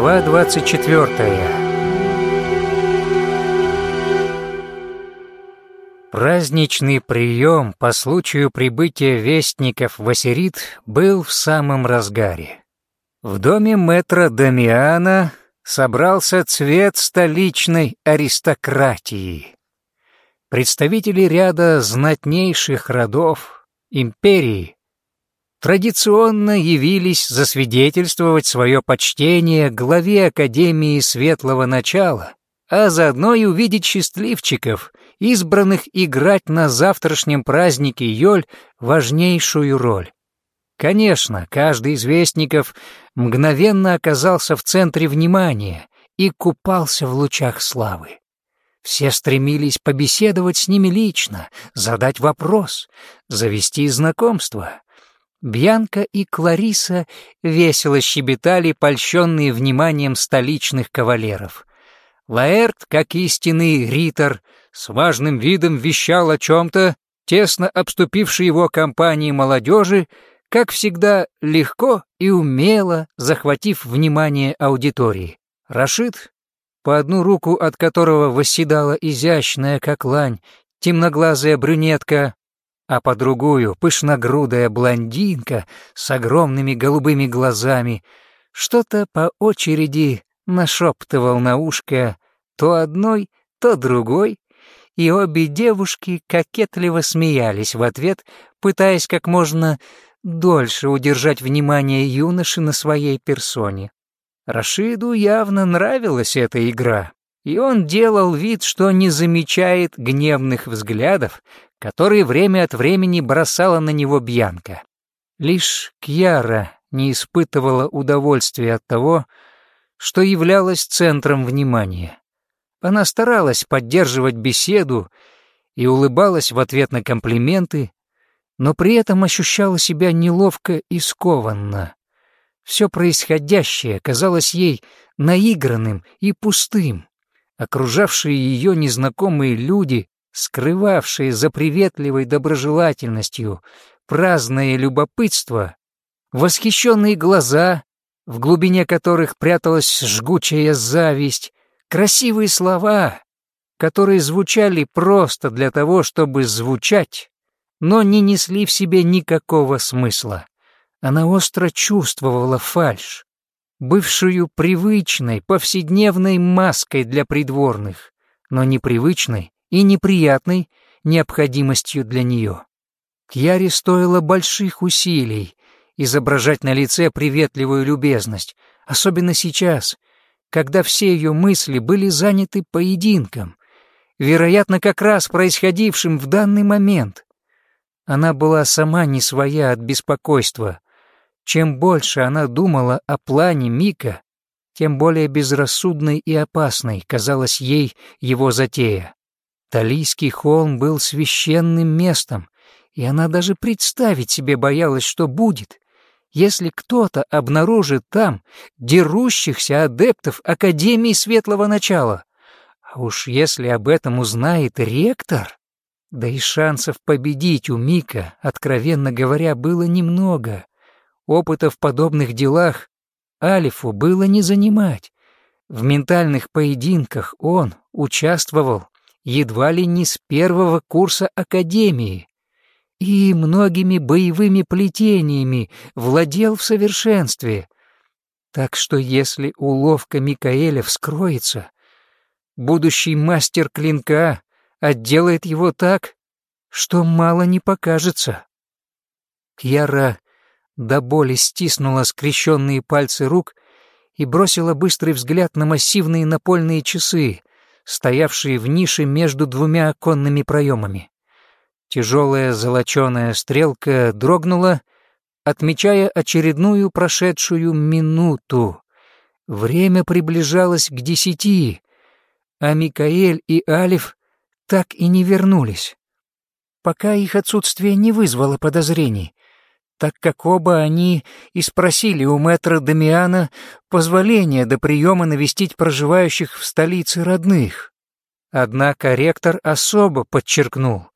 Глава 24 Праздничный прием по случаю прибытия вестников в Ассирит был в самом разгаре. В доме мэтра Дамиана собрался цвет столичной аристократии. Представители ряда знатнейших родов империи традиционно явились засвидетельствовать свое почтение главе Академии Светлого Начала, а заодно и увидеть счастливчиков, избранных играть на завтрашнем празднике Йоль важнейшую роль. Конечно, каждый из вестников мгновенно оказался в центре внимания и купался в лучах славы. Все стремились побеседовать с ними лично, задать вопрос, завести знакомство. Бьянка и Клариса весело щебетали, польщенные вниманием столичных кавалеров. Лаэрт, как истинный ритор, с важным видом вещал о чем-то, тесно обступившей его компании молодежи, как всегда, легко и умело захватив внимание аудитории. Рашид, по одну руку от которого восседала изящная, как лань, темноглазая брюнетка, а по другую пышногрудая блондинка с огромными голубыми глазами, что-то по очереди нашептывал на ушко то одной, то другой, и обе девушки кокетливо смеялись в ответ, пытаясь как можно дольше удержать внимание юноши на своей персоне. Рашиду явно нравилась эта игра, и он делал вид, что не замечает гневных взглядов, которые время от времени бросала на него Бьянка. Лишь Кьяра не испытывала удовольствия от того, что являлась центром внимания. Она старалась поддерживать беседу и улыбалась в ответ на комплименты, но при этом ощущала себя неловко и скованно. Все происходящее казалось ей наигранным и пустым. Окружавшие ее незнакомые люди, скрывавшие за приветливой доброжелательностью праздное любопытство, восхищенные глаза, в глубине которых пряталась жгучая зависть, красивые слова, которые звучали просто для того, чтобы звучать, но не несли в себе никакого смысла. Она остро чувствовала фальшь, бывшую привычной, повседневной маской для придворных, но непривычной и неприятной необходимостью для нее. Кьяре стоило больших усилий изображать на лице приветливую любезность, особенно сейчас, когда все ее мысли были заняты поединком, вероятно, как раз происходившим в данный момент. Она была сама не своя от беспокойства, чем больше она думала о плане Мика, тем более безрассудной и опасной казалась ей его затея. Талийский холм был священным местом, и она даже представить себе боялась, что будет, если кто-то обнаружит там дерущихся адептов Академии Светлого Начала. А уж если об этом узнает ректор... Да и шансов победить у Мика, откровенно говоря, было немного. Опыта в подобных делах Алифу было не занимать. В ментальных поединках он участвовал едва ли не с первого курса Академии и многими боевыми плетениями владел в совершенстве. Так что если уловка Микаэля вскроется, будущий мастер клинка отделает его так, что мало не покажется. Кьяра до боли стиснула скрещенные пальцы рук и бросила быстрый взгляд на массивные напольные часы, стоявшие в нише между двумя оконными проемами. Тяжелая золоченая стрелка дрогнула, отмечая очередную прошедшую минуту. Время приближалось к десяти, а Микаэль и Алиф так и не вернулись. Пока их отсутствие не вызвало подозрений, так как оба они и спросили у мэтра Дамиана позволения до приема навестить проживающих в столице родных. Однако ректор особо подчеркнул,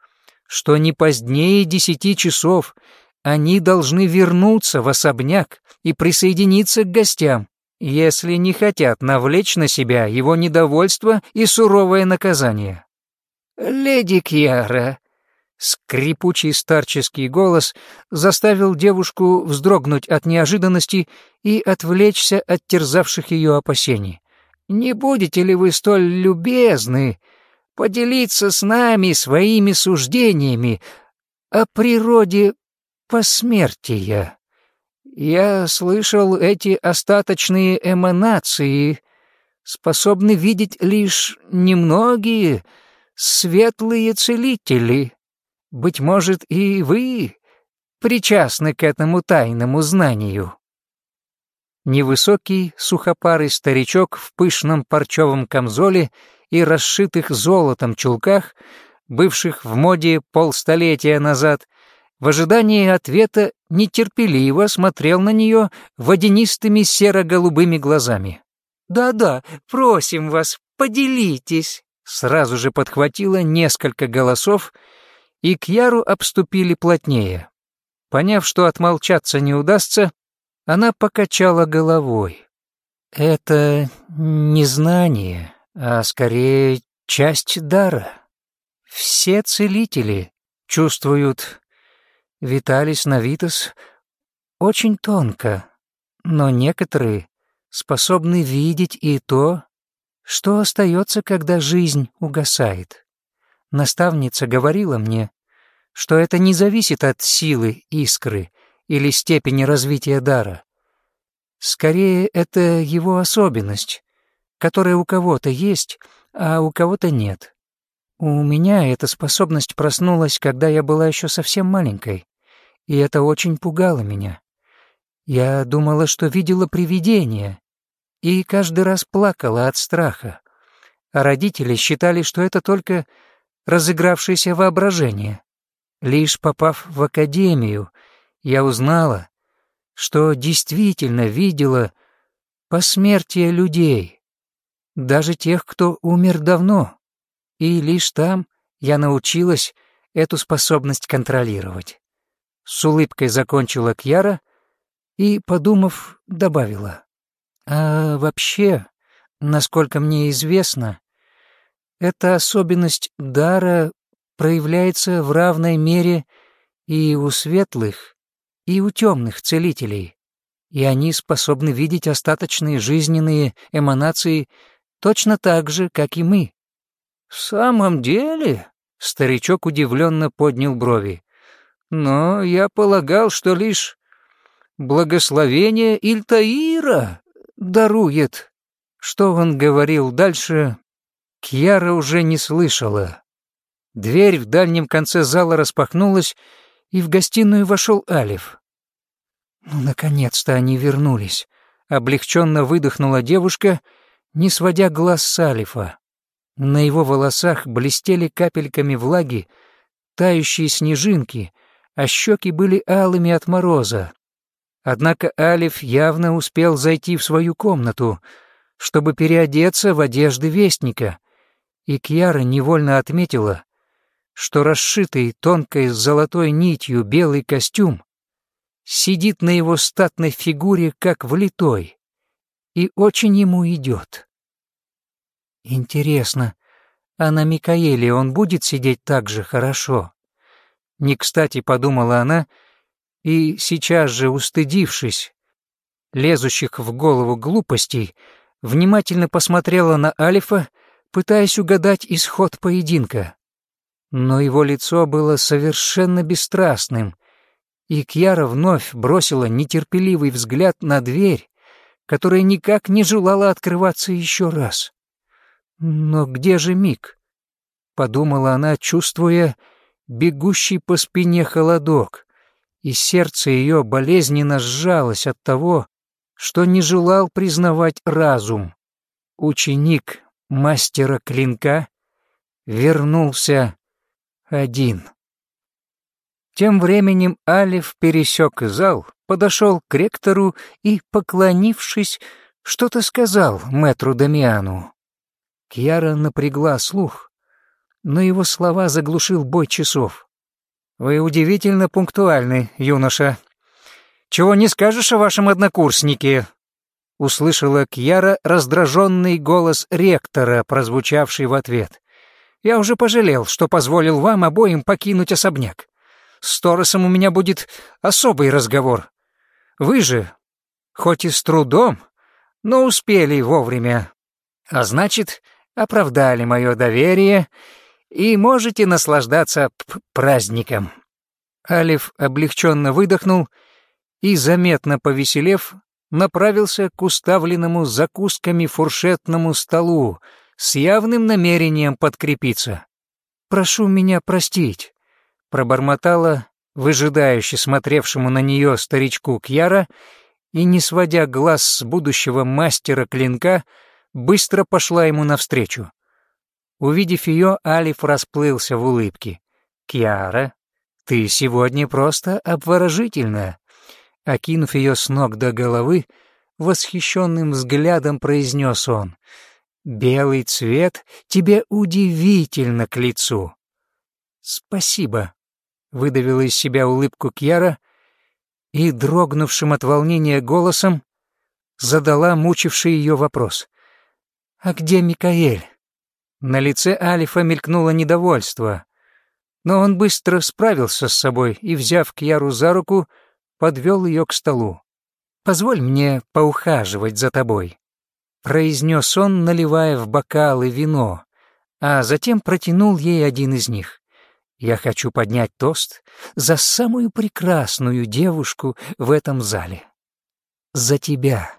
что не позднее десяти часов они должны вернуться в особняк и присоединиться к гостям. если не хотят навлечь на себя его недовольство и суровое наказание. «Леди Кьяра», Скрипучий старческий голос заставил девушку вздрогнуть от неожиданности и отвлечься от терзавших ее опасений. «Не будете ли вы столь любезны поделиться с нами своими суждениями о природе посмертия? Я слышал, эти остаточные эманации способны видеть лишь немногие светлые целители». Быть может, и вы причастны к этому тайному знанию». Невысокий, сухопарый старичок в пышном парчевом камзоле и расшитых золотом чулках, бывших в моде полстолетия назад, в ожидании ответа нетерпеливо смотрел на нее водянистыми серо-голубыми глазами. «Да-да, просим вас, поделитесь!» Сразу же подхватило несколько голосов, и Кьяру обступили плотнее. Поняв, что отмолчаться не удастся, она покачала головой. «Это не знание, а скорее часть дара. Все целители чувствуют Виталис Навитас очень тонко, но некоторые способны видеть и то, что остается, когда жизнь угасает. Наставница говорила мне, что это не зависит от силы искры или степени развития дара. Скорее, это его особенность, которая у кого-то есть, а у кого-то нет. У меня эта способность проснулась, когда я была еще совсем маленькой, и это очень пугало меня. Я думала, что видела привидение, и каждый раз плакала от страха. А родители считали, что это только разыгравшееся воображение. Лишь попав в академию, я узнала, что действительно видела посмертие людей, даже тех, кто умер давно, и лишь там я научилась эту способность контролировать. С улыбкой закончила Кьяра и, подумав, добавила. А вообще, насколько мне известно, эта особенность дара проявляется в равной мере и у светлых, и у темных целителей, и они способны видеть остаточные жизненные эманации точно так же, как и мы. «В самом деле?» — старичок удивленно поднял брови. «Но я полагал, что лишь благословение Ильтаира дарует». Что он говорил дальше, Кьяра уже не слышала. Дверь в дальнем конце зала распахнулась, и в гостиную вошел Алиф. «Ну, наконец-то они вернулись», — облегченно выдохнула девушка, не сводя глаз с Алифа. На его волосах блестели капельками влаги тающие снежинки, а щеки были алыми от мороза. Однако Алиф явно успел зайти в свою комнату, чтобы переодеться в одежды Вестника, и Кьяра невольно отметила, что расшитый тонкой золотой нитью белый костюм сидит на его статной фигуре как влитой и очень ему идет. Интересно, а на Микаэле он будет сидеть так же хорошо? Не кстати подумала она, и сейчас же, устыдившись, лезущих в голову глупостей, внимательно посмотрела на Алифа, пытаясь угадать исход поединка. Но его лицо было совершенно бесстрастным, и Кьяра вновь бросила нетерпеливый взгляд на дверь, которая никак не желала открываться еще раз. «Но где же Мик?» — подумала она, чувствуя бегущий по спине холодок, и сердце ее болезненно сжалось от того, что не желал признавать разум. Ученик мастера клинка вернулся один. Тем временем Алиф пересек зал, подошел к ректору и, поклонившись, что-то сказал мэтру Дамиану. Кьяра напрягла слух, но его слова заглушил бой часов. «Вы удивительно пунктуальны, юноша. Чего не скажешь о вашем однокурснике?» — услышала Кьяра раздраженный голос ректора, прозвучавший в ответ. «Я уже пожалел, что позволил вам обоим покинуть особняк. С Торосом у меня будет особый разговор. Вы же, хоть и с трудом, но успели вовремя. А значит, оправдали мое доверие и можете наслаждаться праздником». Алиф облегченно выдохнул и, заметно повеселев, направился к уставленному закусками фуршетному столу с явным намерением подкрепиться. «Прошу меня простить», — пробормотала, выжидающе смотревшему на нее старичку Кьяра, и, не сводя глаз с будущего мастера клинка, быстро пошла ему навстречу. Увидев ее, Алиф расплылся в улыбке. «Кьяра, ты сегодня просто обворожительная. Окинув ее с ног до головы, восхищенным взглядом произнес он. «Белый цвет тебе удивительно к лицу». «Спасибо», — выдавила из себя улыбку Кьяра и, дрогнувшим от волнения голосом, задала мучивший ее вопрос. «А где Микаэль?» На лице Алифа мелькнуло недовольство, но он быстро справился с собой и, взяв Кьяру за руку, — подвел ее к столу. «Позволь мне поухаживать за тобой», — произнес он, наливая в бокалы вино, а затем протянул ей один из них. «Я хочу поднять тост за самую прекрасную девушку в этом зале. За тебя».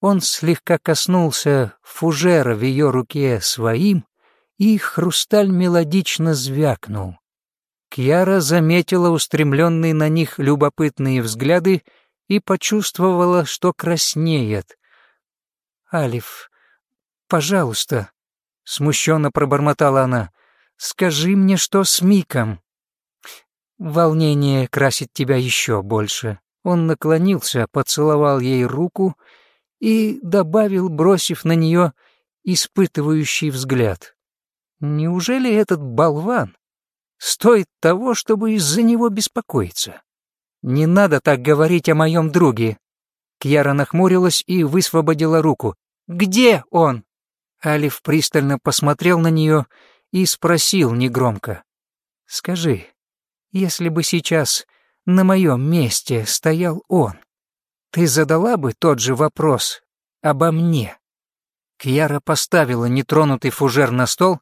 Он слегка коснулся фужера в ее руке своим, и хрусталь мелодично звякнул. Кьяра заметила устремленные на них любопытные взгляды и почувствовала, что краснеет. «Алиф, пожалуйста», — смущенно пробормотала она, — «скажи мне, что с Миком». Волнение красит тебя еще больше. Он наклонился, поцеловал ей руку и добавил, бросив на нее испытывающий взгляд. «Неужели этот болван стоит того, чтобы из-за него беспокоиться. Не надо так говорить о моем друге. Кьяра нахмурилась и высвободила руку. «Где он?» Алиф пристально посмотрел на нее и спросил негромко. «Скажи, если бы сейчас на моем месте стоял он, ты задала бы тот же вопрос обо мне?» Кьяра поставила нетронутый фужер на стол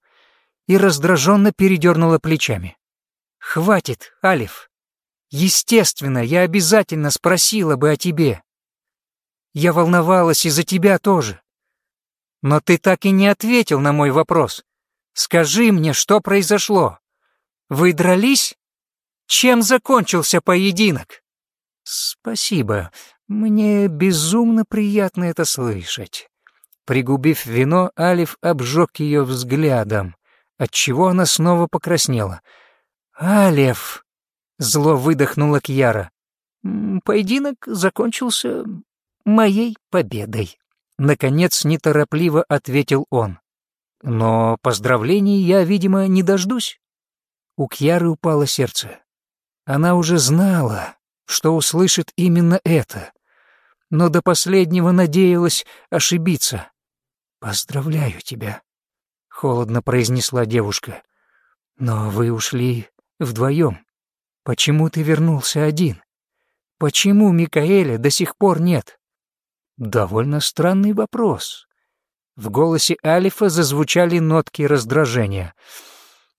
и раздраженно передернула плечами. «Хватит, Алиф. Естественно, я обязательно спросила бы о тебе. Я волновалась из-за тебя тоже. Но ты так и не ответил на мой вопрос. Скажи мне, что произошло? Вы дрались? Чем закончился поединок?» «Спасибо. Мне безумно приятно это слышать». Пригубив вино, Алиф обжег ее взглядом, отчего она снова покраснела. «Алев!» — зло выдохнула Кьяра. «Поединок закончился моей победой», — наконец неторопливо ответил он. «Но поздравлений я, видимо, не дождусь». У Кьяры упало сердце. Она уже знала, что услышит именно это, но до последнего надеялась ошибиться. «Поздравляю тебя», холодно произнесла девушка. Но вы ушли вдвоем. Почему ты вернулся один? Почему Микаэля до сих пор нет? Довольно странный вопрос. В голосе Алифа зазвучали нотки раздражения.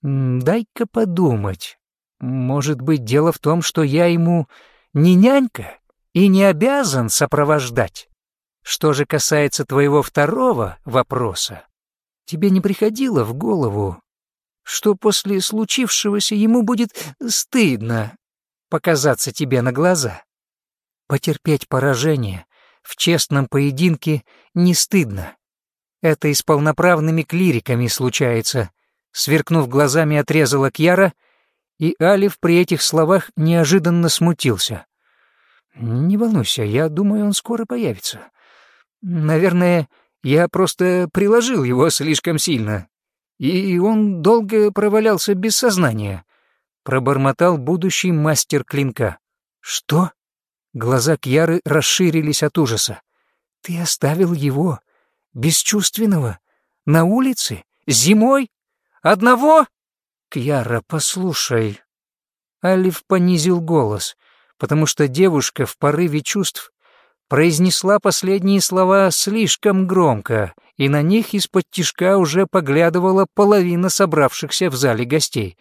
«Дай-ка подумать. Может быть, дело в том, что я ему не нянька и не обязан сопровождать? Что же касается твоего второго вопроса, Тебе не приходило в голову, что после случившегося ему будет стыдно показаться тебе на глаза? Потерпеть поражение в честном поединке не стыдно. Это и с полноправными клириками случается. Сверкнув глазами, отрезала Кьяра, и Алиф при этих словах неожиданно смутился. «Не волнуйся, я думаю, он скоро появится. Наверное, я просто приложил его слишком сильно, и он долго провалялся без сознания», — пробормотал будущий мастер клинка. «Что?» Глаза Кьяры расширились от ужаса. Ты оставил его, бесчувственного, на улице, зимой, одного? Кьяра, послушай. Алиф понизил голос, потому что девушка в порыве чувств произнесла последние слова слишком громко, и на них из-под тишка уже поглядывала половина собравшихся в зале гостей.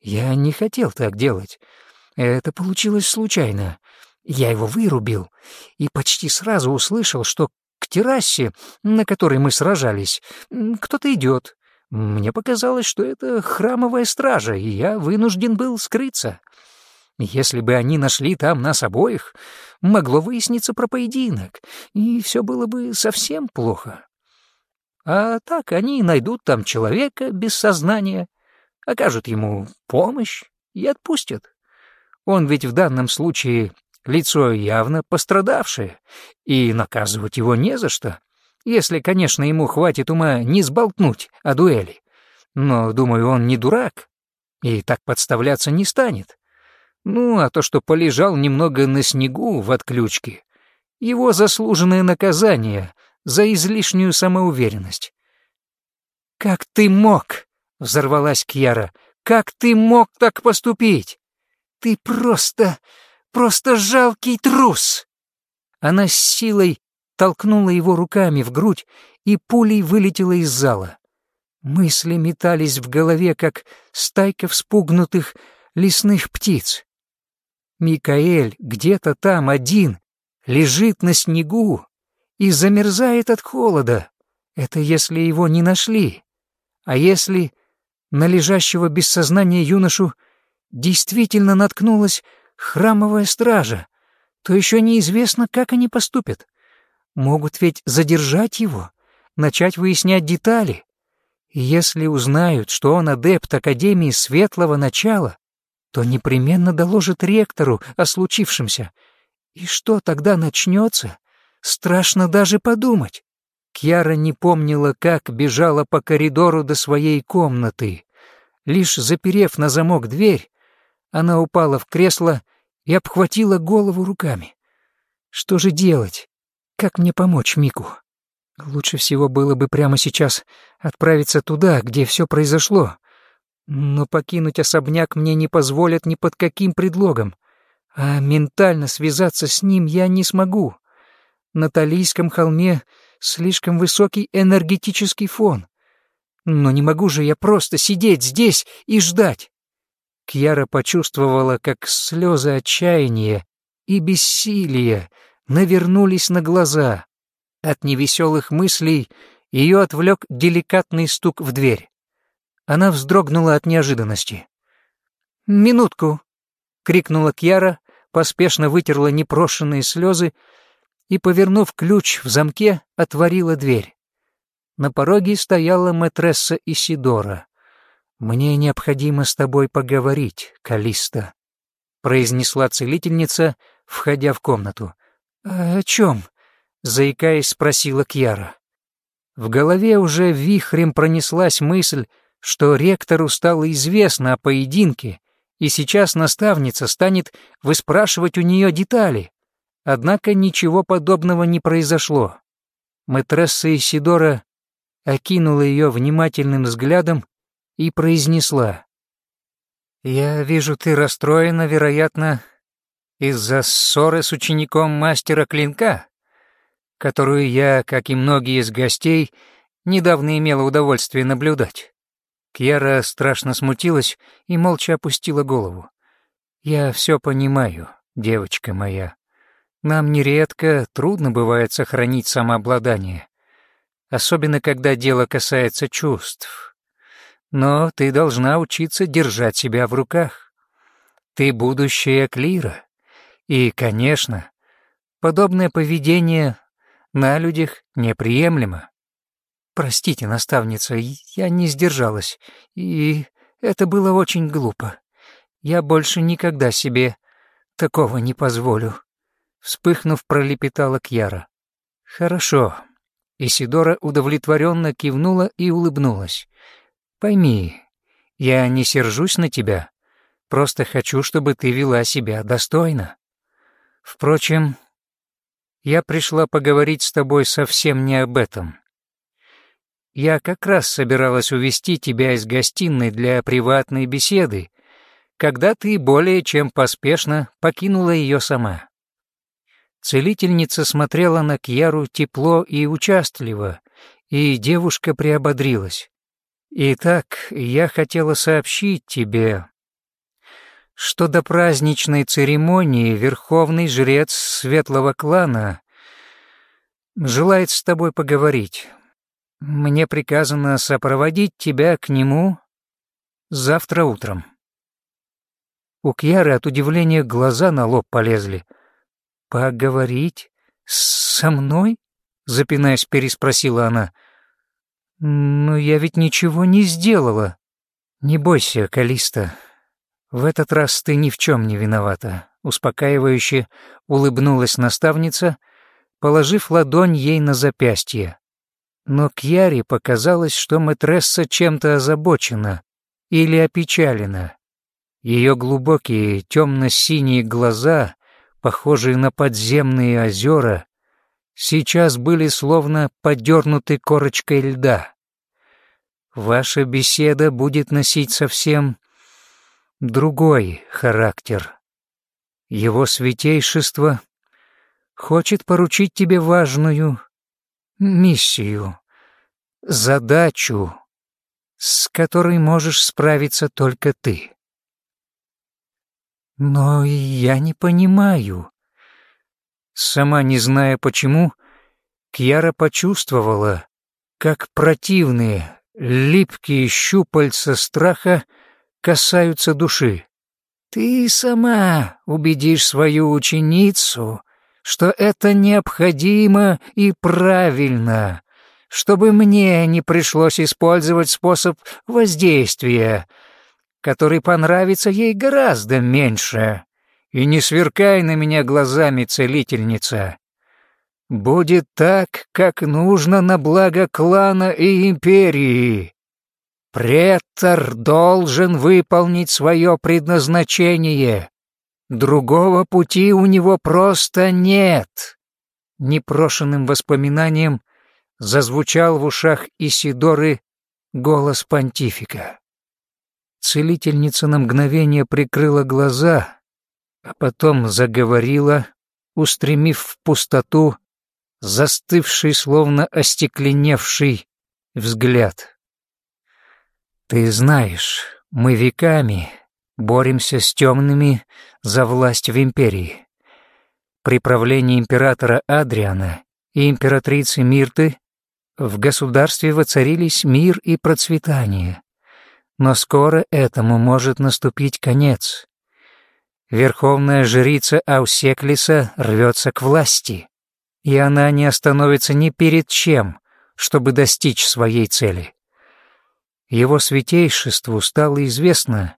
Я не хотел так делать. Это получилось случайно. Я его вырубил и почти сразу услышал, что к террасе, на которой мы сражались, кто-то идет. Мне показалось, что это храмовая стража, и я вынужден был скрыться. Если бы они нашли там нас обоих, могло выясниться про поединок, и все было бы совсем плохо. А так они найдут там человека без сознания, окажут ему помощь и отпустят. Он ведь в данном случае лицо явно пострадавшее, и наказывать его не за что, если, конечно, ему хватит ума не сболтнуть о дуэли. Но, думаю, он не дурак и так подставляться не станет. Ну, а то, что полежал немного на снегу в отключке, его заслуженное наказание за излишнюю самоуверенность. «Как ты мог?» — взорвалась Кьяра. «Как ты мог так поступить? Ты просто, просто жалкий трус!» Она с силой толкнула его руками в грудь и пулей вылетела из зала. Мысли метались в голове, как стайка вспугнутых лесных птиц. Микаэль где-то там один, лежит на снегу и замерзает от холода. Это если его не нашли. А если на лежащего без сознания юношу действительно наткнулась храмовая стража, то еще неизвестно, как они поступят. Могут ведь задержать его, начать выяснять детали. И если узнают, что он адепт Академии Светлого Начала, то непременно доложит ректору о случившемся. И что тогда начнется? Страшно даже подумать. Кьяра не помнила, как бежала по коридору до своей комнаты. Лишь заперев на замок дверь, она упала в кресло и обхватила голову руками. Что же делать? Как мне помочь Мику? Лучше всего было бы прямо сейчас отправиться туда, где все произошло, но покинуть особняк мне не позволят ни под каким предлогом, а ментально связаться с ним я не смогу. На Талийском холме слишком высокий энергетический фон. Но не могу же я просто сидеть здесь и ждать. Кьяра почувствовала, как слезы отчаяния и бессилия навернулись на глаза. От невеселых мыслей ее отвлек деликатный стук в дверь. Она вздрогнула от неожиданности. «Минутку!» — крикнула Кьяра, поспешно вытерла непрошенные слезы и, повернув ключ в замке, отворила дверь. На пороге стояла мэтресса Исидора. «Мне необходимо с тобой поговорить, Калиста», — произнесла целительница, входя в комнату. «А «О чем?» — заикаясь, спросила Кьяра. В голове уже вихрем пронеслась мысль, что ректору стало известно о поединке, и сейчас наставница станет выспрашивать у нее детали. Однако ничего подобного не произошло. Мэтресса Исидора окинула ее внимательным взглядом и произнесла. «Я вижу, ты расстроена, вероятно, из-за ссоры с учеником мастера клинка, которую я, как и многие из гостей, недавно имела удовольствие наблюдать. Кьяра страшно смутилась и молча опустила голову. «Я все понимаю, девочка моя. Нам нередко трудно бывает сохранить самообладание, особенно когда дело касается чувств. Но ты должна учиться держать себя в руках. Ты будущая Клира. И, конечно, подобное поведение на людях неприемлемо. «Простите, наставница, я не сдержалась, и это было очень глупо. Я больше никогда себе такого не позволю». Вспыхнув, пролепетала Кьяра. «Хорошо». Исидора удовлетворенно кивнула и улыбнулась. «Пойми, я не сержусь на тебя, просто хочу, чтобы ты вела себя достойно. Впрочем, Я пришла поговорить с тобой совсем не об этом. Я как раз собиралась увести тебя из гостиной для приватной беседы, когда ты более чем поспешно покинула ее сама. Целительница смотрела на Кьяру тепло и участливо, и девушка приободрилась. «Итак, я хотела сообщить тебе, что до праздничной церемонии верховный жрец светлого клана желает с тобой поговорить. Мне приказано сопроводить тебя к нему завтра утром». У Кьяры от удивления глаза на лоб полезли. «Поговорить? Со мной?» — запинаясь, переспросила она. «Но я ведь ничего не сделала». «Не бойся, Калиста. В этот раз ты ни в чем не виновата», — успокаивающе улыбнулась наставница, положив ладонь ей на запястье. Но Кьяре показалось, что мэтресса чем-то озабочена или опечалена. Ее глубокие темно-синие глаза, похожие на подземные озера, сейчас были словно подернуты корочкой льда. Ваша беседа будет носить совсем другой характер. Его святейшество хочет поручить тебе важную миссию, задачу, с которой можешь справиться только ты. Но я не понимаю. Сама не зная почему, Кьяра почувствовала, как противные, липкие щупальца страха касаются души. Ты сама убедишь свою ученицу, что это необходимо и правильно, чтобы мне не пришлось использовать способ воздействия, который понравится ей гораздо меньше. И не сверкай на меня глазами, целительница. Будет так, как нужно на благо клана и империи. Претор должен выполнить свое предназначение. Другого пути у него просто нет. Непрошенным воспоминанием зазвучал в ушах Исидоры голос понтифика. Целительница на мгновение прикрыла глаза, а потом заговорила, устремив в пустоту застывший, словно остекленевший взгляд. «Ты знаешь, мы веками боремся с темными за власть в империи. При правлении императора Адриана и императрицы Мирты в государстве воцарились мир и процветание. Но скоро этому может наступить конец. Верховная жрица Аусеклиса рвется к власти, и она не остановится ни перед чем, чтобы достичь своей цели. Его святейшеству стало известно,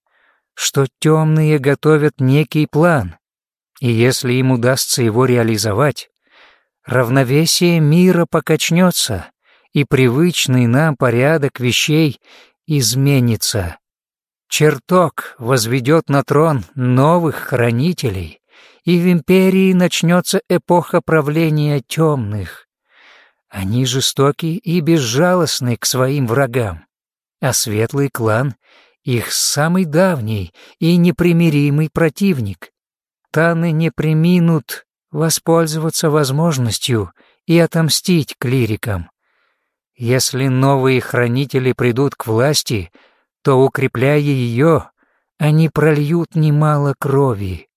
что темные готовят некий план, и если им удастся его реализовать, равновесие мира покачнется, и привычный нам порядок вещей изменится. Чертог возведет на трон новых хранителей, и в империи начнется эпоха правления темных. Они жестоки и безжалостны к своим врагам, а светлый клан — их самый давний и непримиримый противник. Таны не приминут воспользоваться возможностью и отомстить клирикам. Если новые хранители придут к власти, то, укрепляя ее, они прольют немало крови.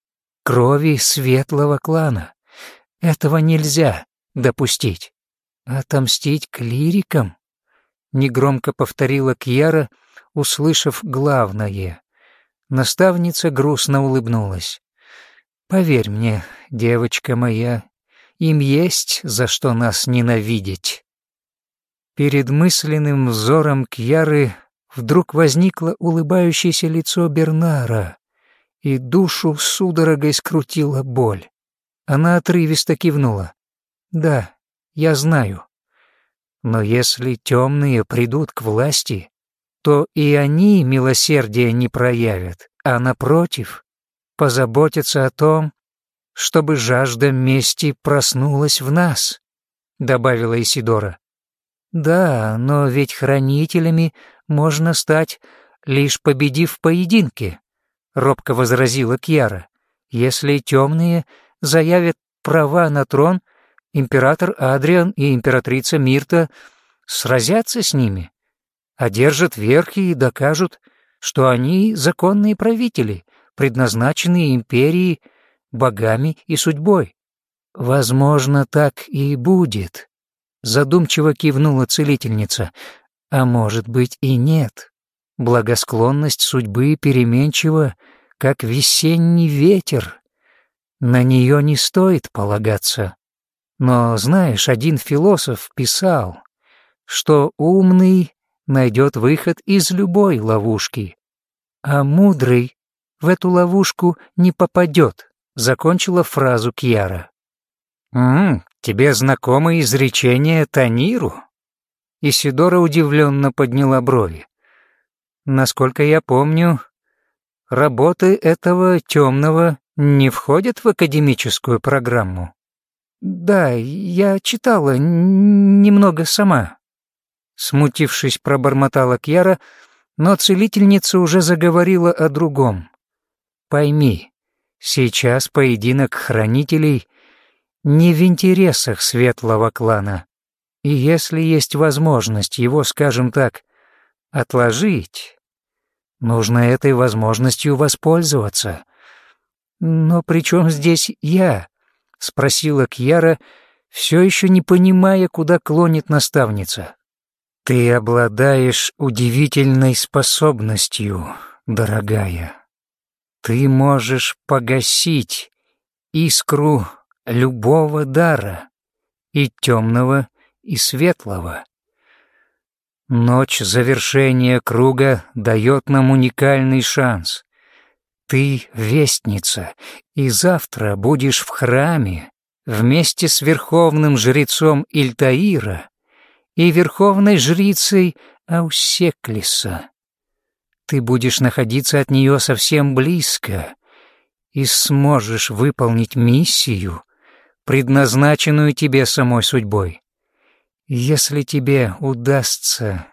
Крови светлого клана. Этого нельзя допустить. Отомстить клирикам? Негромко повторила Кьяра, услышав главное. Наставница грустно улыбнулась. «Поверь мне, девочка моя, им есть за что нас ненавидеть». Перед мысленным взором Кьяры вдруг возникло улыбающееся лицо Бернара, и душу судорогой скрутила боль. Она отрывисто кивнула. «Да, я знаю. Но если темные придут к власти, то и они милосердия не проявят, а напротив, позаботятся о том, чтобы жажда мести проснулась в нас», — добавила Исидора. «Да, но ведь хранителями можно стать, лишь победив поединке», — робко возразила Кьяра. «Если темные заявят права на трон, император Адриан и императрица Мирта сразятся с ними, одержат верх и докажут, что они законные правители, предназначенные империей, богами и судьбой. Возможно, так и будет, задумчиво кивнула целительница. А может быть и нет. Благосклонность судьбы переменчива, как весенний ветер. На нее не стоит полагаться. Но, знаешь, один философ писал, что умный найдет выход из любой ловушки, а мудрый в эту ловушку не попадет, закончила фразу Кьяра. «М тебе знакомо изречение Таниру?» Исидора удивленно подняла брови. «Насколько я помню, работы этого темного не входят в академическую программу». «Да, я читала немного сама», Смутившись, пробормотала Кьяра, но целительница уже заговорила о другом. «Пойми, сейчас поединок хранителей не в интересах светлого клана, и если есть возможность его, скажем так, отложить, нужно этой возможностью воспользоваться. Но при чем здесь я?» — спросила Кьяра, все еще не понимая, куда клонит наставница. Ты обладаешь удивительной способностью, дорогая. Ты можешь погасить искру любого дара, и темного, и светлого. Ночь завершения круга дает нам уникальный шанс. Ты — вестница, и завтра будешь в храме вместе с верховным жрецом Ильтаира и верховной жрицей Аусеклиса. Ты будешь находиться от нее совсем близко и сможешь выполнить миссию, предназначенную тебе самой судьбой. Если тебе удастся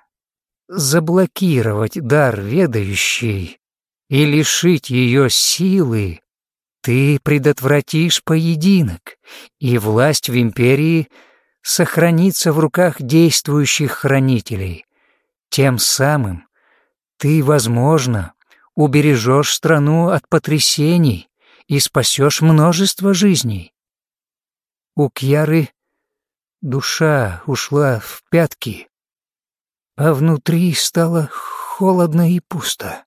заблокировать дар ведающий и лишить ее силы, ты предотвратишь поединок, и власть в империи — сохранится в руках действующих хранителей. Тем самым ты, возможно, убережешь страну от потрясений и спасешь множество жизней. У Кьяры душа ушла в пятки, а внутри стало холодно и пусто.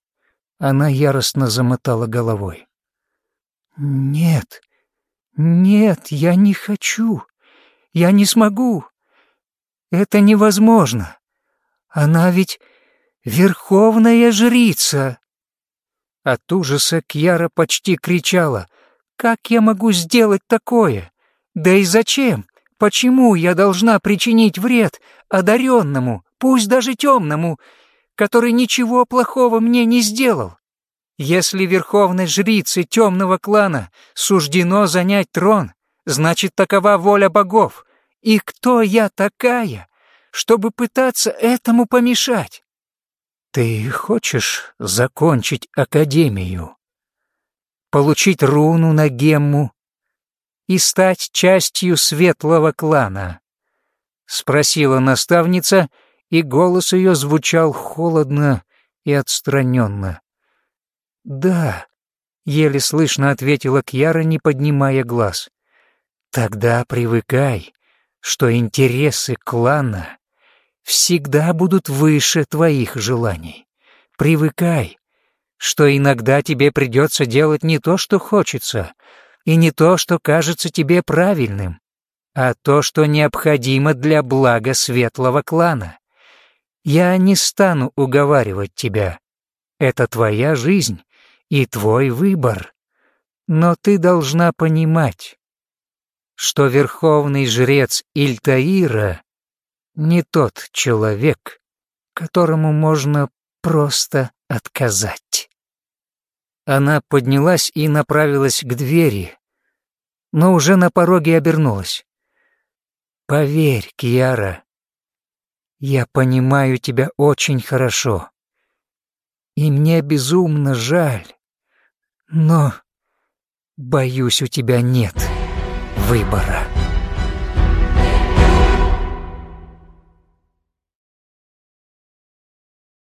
Она яростно замотала головой. «Нет, нет, я не хочу. Я не смогу. Это невозможно. Она ведь верховная жрица. От ужаса Кьяра почти кричала. «Как я могу сделать такое? Да и зачем? Почему я должна причинить вред одаренному, пусть даже темному, который ничего плохого мне не сделал? Если верховной жрице темного клана суждено занять трон, значит, такова воля богов. И кто я такая, чтобы пытаться этому помешать? Ты хочешь закончить академию, получить руну на гемму и стать частью светлого клана? Спросила наставница, и голос ее звучал холодно и отстраненно. «Да», — еле слышно ответила Кьяра, не поднимая глаз. Тогда привыкай, что интересы клана всегда будут выше твоих желаний. Привыкай, что иногда тебе придется делать не то, что хочется, и не то, что кажется тебе правильным, а то, что необходимо для блага светлого клана. Я не стану уговаривать тебя. Это твоя жизнь и твой выбор. Но ты должна понимать, что верховный жрец Ильтаира не тот человек, которому можно просто отказать. Она поднялась и направилась к двери, но уже на пороге обернулась. «Поверь, Киара, я понимаю тебя очень хорошо. И мне безумно жаль, но, боюсь, у тебя нет выбора».